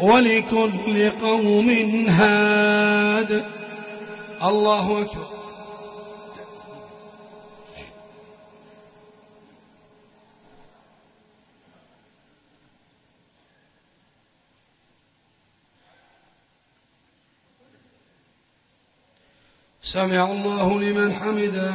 ولكل قوم هاد. الله أكبر. سمع الله لمن حمده.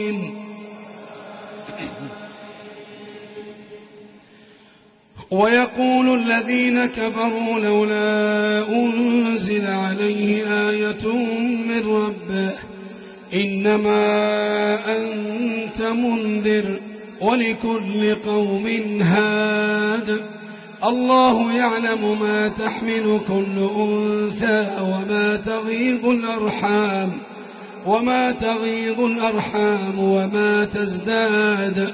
ويقول الذين كفروا لولا أنزل عليه آية من ربه إنما أنت منذر ولكل قوم هاد الله يعلم ما تحمل كل أنثى وما تغيظ الأرحام وما تغيظ الأرحام وما تزداد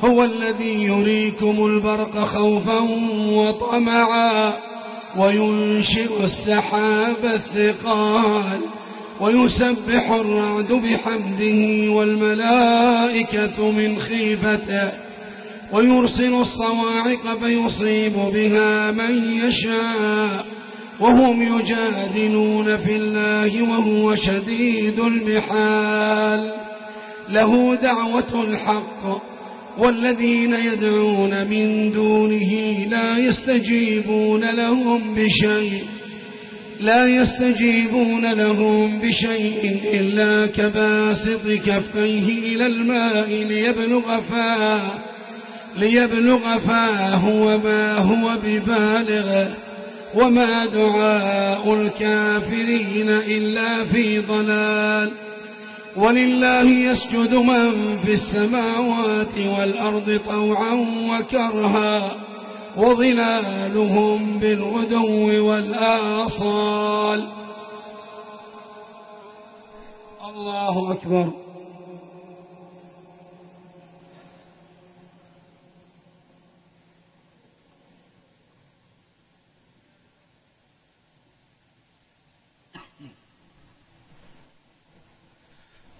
هو الذي يريكم البرق خوفا وطمعا وينشئ السحاب الثقال ويسبح الرعد بحمده والملائكة من خيبته ويرسل الصواعق فيصيب بها من يشاء وهم يجادلون في الله وهو شديد المحال له دعوة الحق والذين يدعون من دونه لا يستجيبون لهم بشيء لا يستجيبون لهم بشيء إلا كباسط كفيه إلى الماء ليبلغ فاه ليبلغ فاه وما هو ببالغ وما دعاء الكافرين إلا في ضلال۔ ولله يسجد من في السماوات والأرض طوعا وكرها وظلالهم بالغدو والآصال. الله أكبر.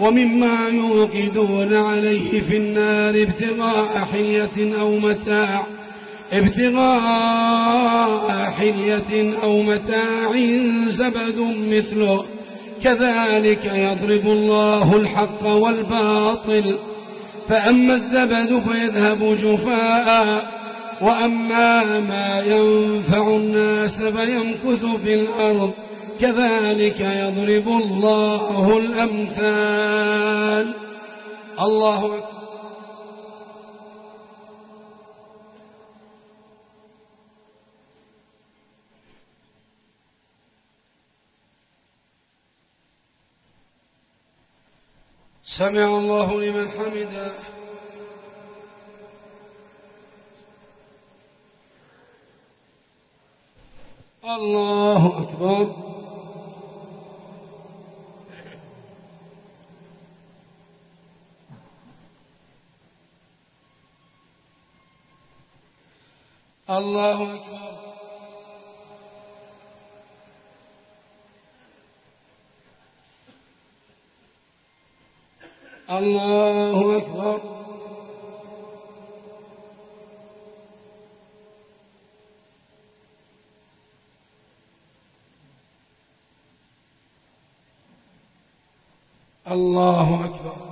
ومما يوقدون عليه في النار ابتغاء حية أو متاع ابتغاء حلية أو متاع زبد مثله. كذلك يضرب الله الحق والباطل. فأما الزبد فيذهب جفاء وأما ما ينفع الناس فيمكث في الأرض. كذلك يضرب الله الأمثال. الله أكبر. سمع الله لمن حمده. الله أكبر. اللہ اکبر الله أكبر الله أكبر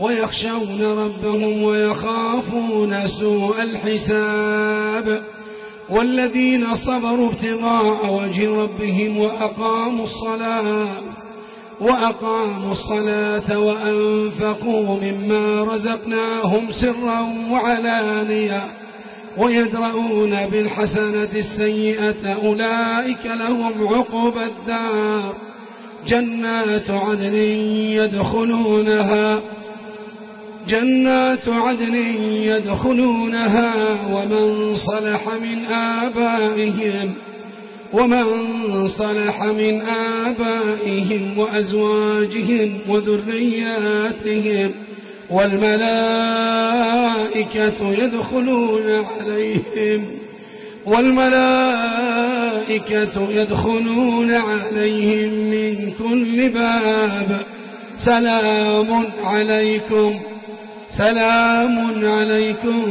ويخشون ربهم ويخافون سوء الحساب والذين صبروا ابتغاء وجه ربهم وأقاموا الصلاة وأقاموا الصلاة وأنفقوا مما رزقناهم سرا وعلانيا ويدرؤون بالحسنة السيئة أولئك لهم عقب الدار جنات عدن يدخلونها جنات عدن يدخلونها ومن صلح من آبائهم ومن صلح من آبائهم وأزواجهم وذرياتهم والملائكة يدخلون عليهم والملائكة يدخلون عليهم من كل باب. سلام عليكم. سلام عليكم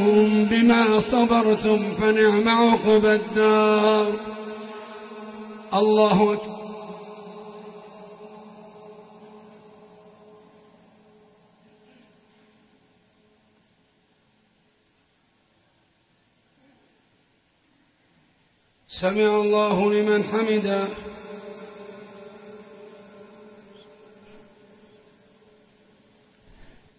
بما صبرتم فنعم عقب الدار. الله أكبر. سمع الله لمن حمده.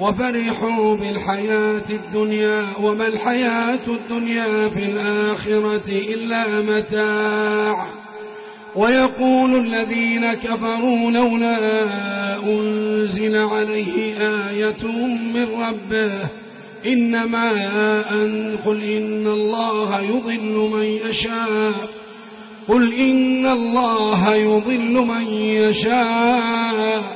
وفرحوا بالحياة الدنيا وما الحياة الدنيا في الآخرة إلا متاع. ويقول الذين كفروا لولا أنزل عليه آية من ربه إنما أن قل إن الله يضل من يشاء. قل إن الله يضل من يشاء.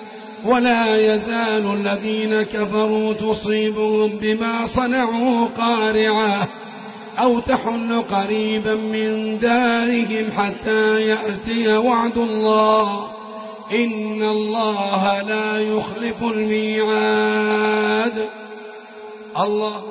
ولا يزال الذين كفروا تصيبهم بما صنعوا قارعا أو تحل قريبا من دارهم حتى يأتي وعد الله. إن الله لا يخلف الميعاد. الله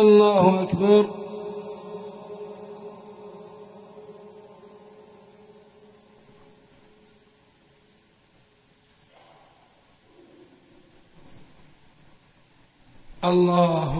الله أكبر الله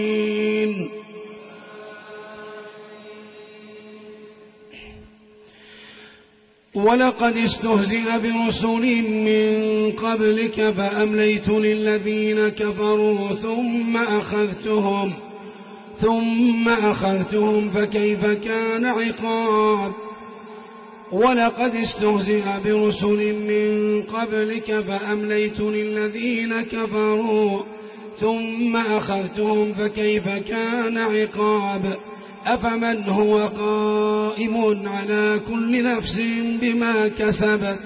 ولقد استهزئ برسول من قبلك فأمليت للذين كفروا ثم أخذتهم ثم أخذتهم فكيف كان عقاب؟ ولقد استهزئ برسول من قبلك فأمليت للذين كفروا ثم أخذتهم فكيف كان عقاب؟ أفمن هو قائم على كل نفس بما كسبت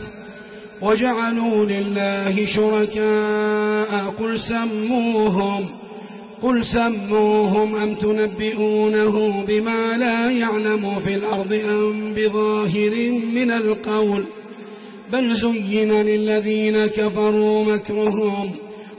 وجعلوا لله شركاء قل سموهم قل سموهم أم تنبئونه بما لا يعلم في الأرض أم بظاهر من القول بل زين للذين كفروا مكرهم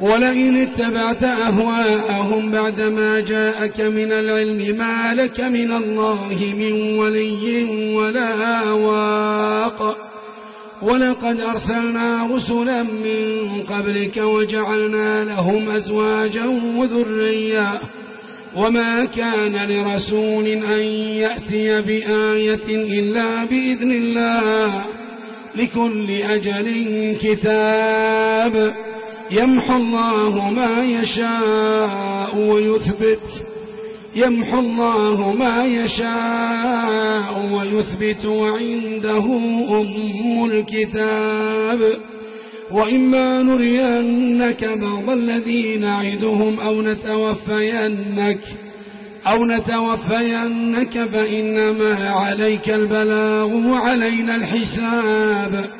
ولئن اتبعت أهواءهم بعدما جاءك من العلم ما لك من الله من ولي ولا واق. ولقد أرسلنا رسلا من قبلك وجعلنا لهم أزواجا وذريا. وما كان لرسول أن يأتي بآية إلا بإذن الله لكل أجل كتاب. يمحو الله ما يشاء ويثبت. يمحو الله ما يشاء ويثبت وعنده أم الكتاب. وإما نرينك بعض الذين نعدهم أو نتوفينك. أو نتوفينك فإنما عليك البلاغ وعلينا الحساب.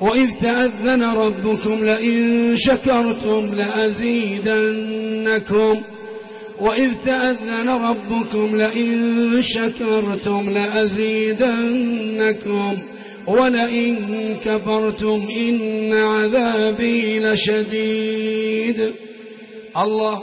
وإذ تأذن ربكم لئن شكرتم لأزيدنكم وإذ تأذن ربكم لئن شكرتم لأزيدنكم ولئن كفرتم إن عذابي لشديد. الله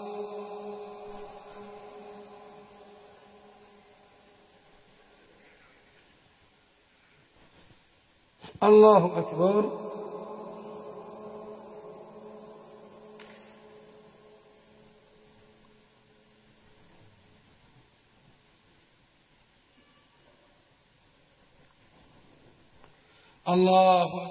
اللہ اکبر اللہ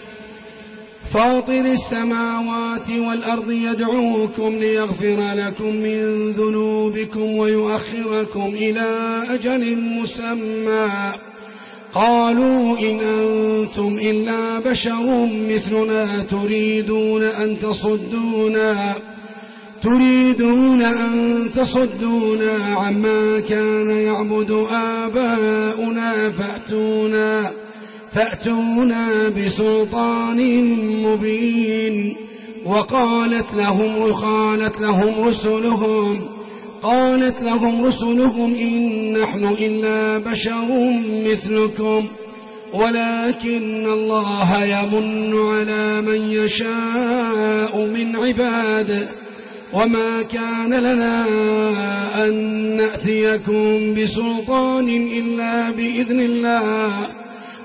فاطر السماوات والأرض يدعوكم ليغفر لكم من ذنوبكم ويؤخركم إلى أجل مسمى. قالوا إن أنتم إلا بشر مثلنا تريدون أن تصدونا. تريدون أن تصدونا عما كان يعبد آباؤنا فأتونا. فأتونا بسلطان مبين وقالت لهم وقالت لهم رسلهم قالت لهم رسلهم إن نحن إلا بشر مثلكم ولكن الله يمن على من يشاء من عباده وما كان لنا أن نأتيكم بسلطان إلا بإذن الله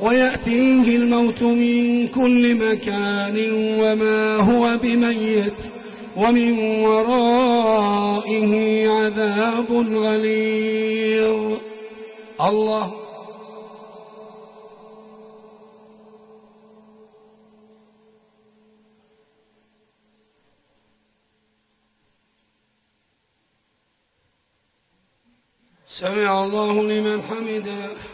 ويأتيه الموت من كل مكان وما هو بميت ومن ورائه عذاب غليظ. الله. سمع الله لمن حمده.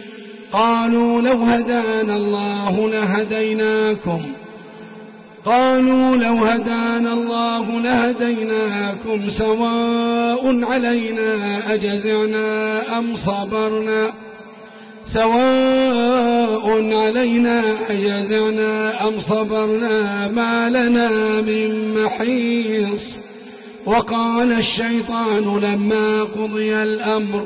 قالوا لو هدانا الله لهديناكم. قالوا لو هدانا الله لهديناكم سواء علينا أجزعنا أم صبرنا. سواء علينا أجزعنا أم صبرنا ما لنا من محيص. وقال الشيطان لما قضي الأمر.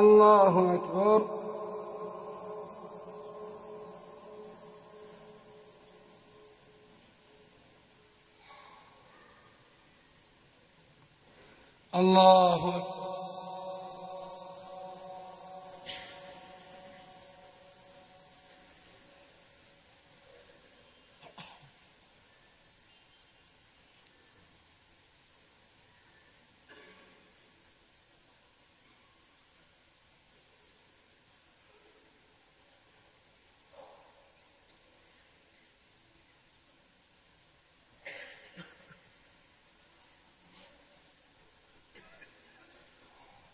الله أكبر الله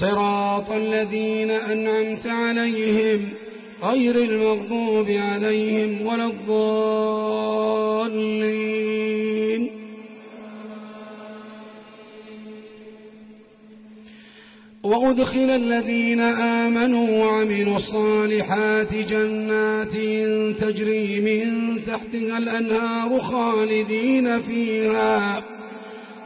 صراط الذين أنعمت عليهم غير المغضوب عليهم ولا الضالين. وأدخل الذين آمنوا وعملوا الصالحات جنات تجري من تحتها الأنهار خالدين فيها.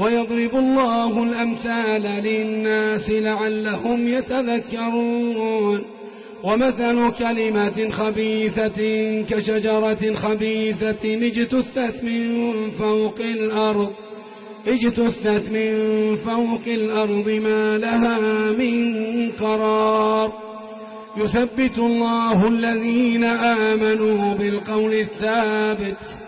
ويضرب الله الأمثال للناس لعلهم يتذكرون. ومثل كلمة خبيثة كشجرة خبيثة اجتثت من فوق الأرض. اجتثت من فوق الأرض ما لها من قرار. يثبت الله الذين آمنوا بالقول الثابت.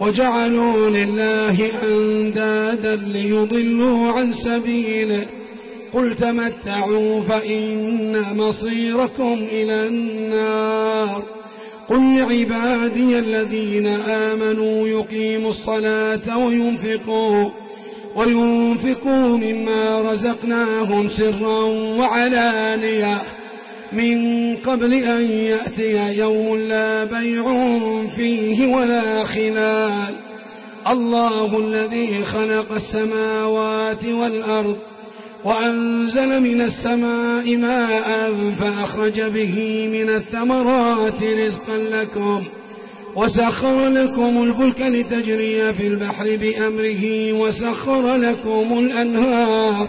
وجعلوا لله أندادا ليضلوا عن سبيله. قل تمتعوا فإن مصيركم إلى النار. قل عبادي الذين آمنوا يقيموا الصلاة وينفقوا وينفقوا مما رزقناهم سرا وعلانياً من قبل أن يأتي يوم لا بيع فيه ولا خلال. الله الذي خلق السماوات والأرض وأنزل من السماء ماء فأخرج به من الثمرات رزقا لكم وسخر لكم البلك لتجري في البحر بأمره وسخر لكم الأنهار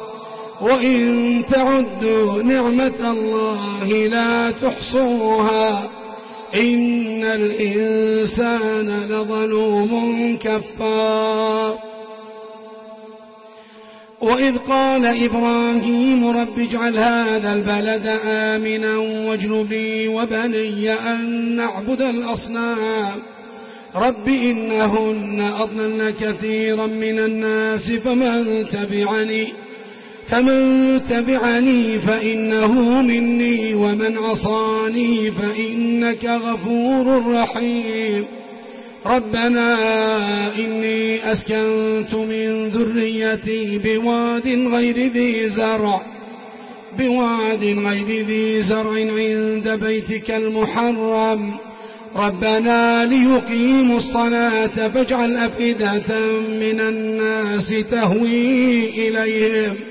وإن تعدوا نعمة الله لا تحصوها إن الإنسان لظلوم كفار. وإذ قال إبراهيم رب اجعل هذا البلد آمنا واجنبي وبني أن نعبد الأصنام. رب إنهن أضلن كثيرا من الناس فمن تبعني فمن تبعني فإنه مني ومن عصاني فإنك غفور رحيم. ربنا إني أسكنت من ذريتي بواد غير ذي زرع بواد غير ذي زرع عند بيتك المحرم. ربنا ليقيموا الصلاة فاجعل أفئدة من الناس تهوي إليهم.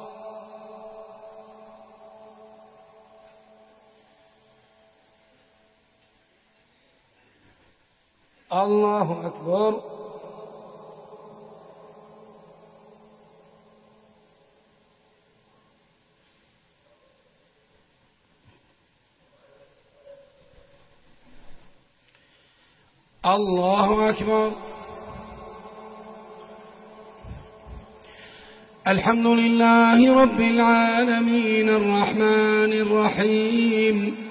اللہ اکبر اللہ اکبر الحمد لله رب العالمين الرحمن الرحيم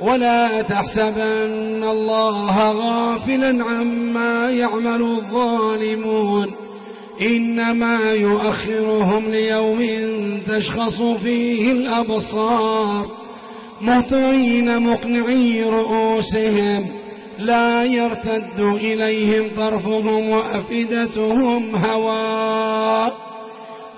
ولا تحسبن الله غافلا عما يعمل الظالمون إنما يؤخرهم ليوم تشخص فيه الأبصار مطعين مقنعي رؤوسهم لا يرتد إليهم طرفهم وأفدتهم هواء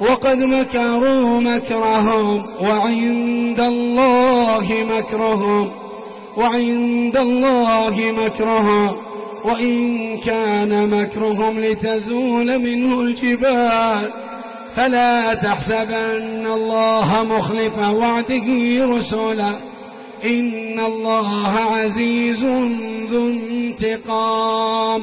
وقد مكروا مكرهم وعند الله مكرهم وعند الله مكرهم وإن كان مكرهم لتزول منه الجبال فلا تحسبن الله مخلف وعده رسلا إن الله عزيز ذو انتقام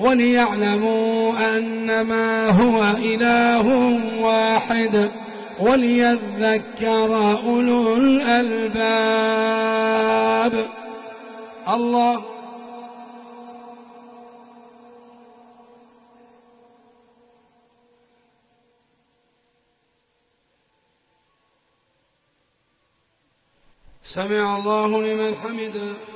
وليعلموا أنما هو إله واحد وليذكر أولو الألباب. الله. سمع الله لمن حمده.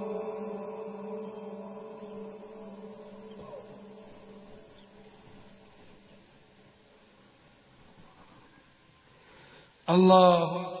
اللہ